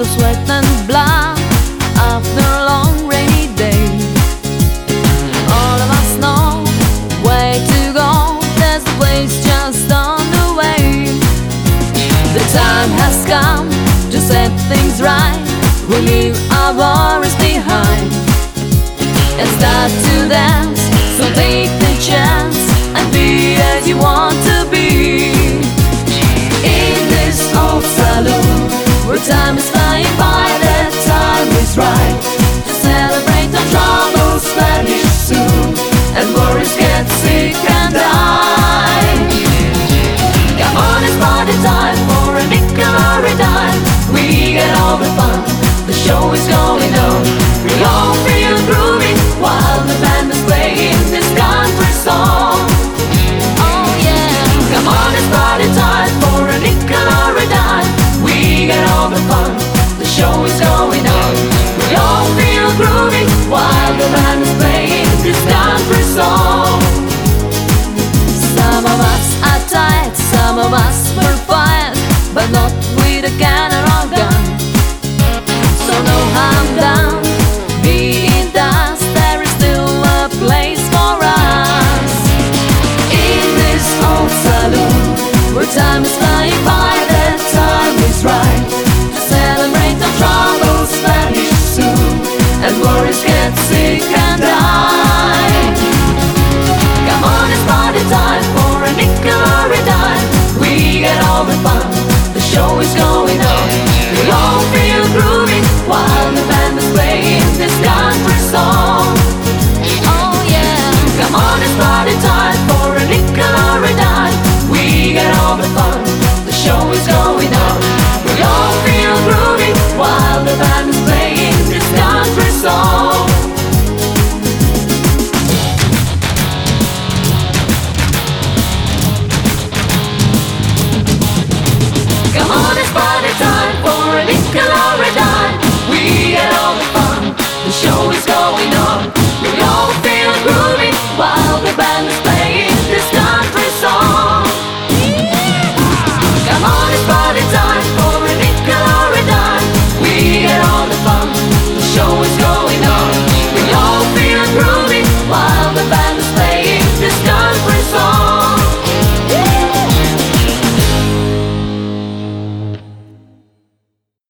of sweat and blood after a long rainy day. All of us know way to go. There's a place just on the way. The time has come to set things right. We leave our worries behind and start to dance. So take the chance and be as you want show is going time is flying.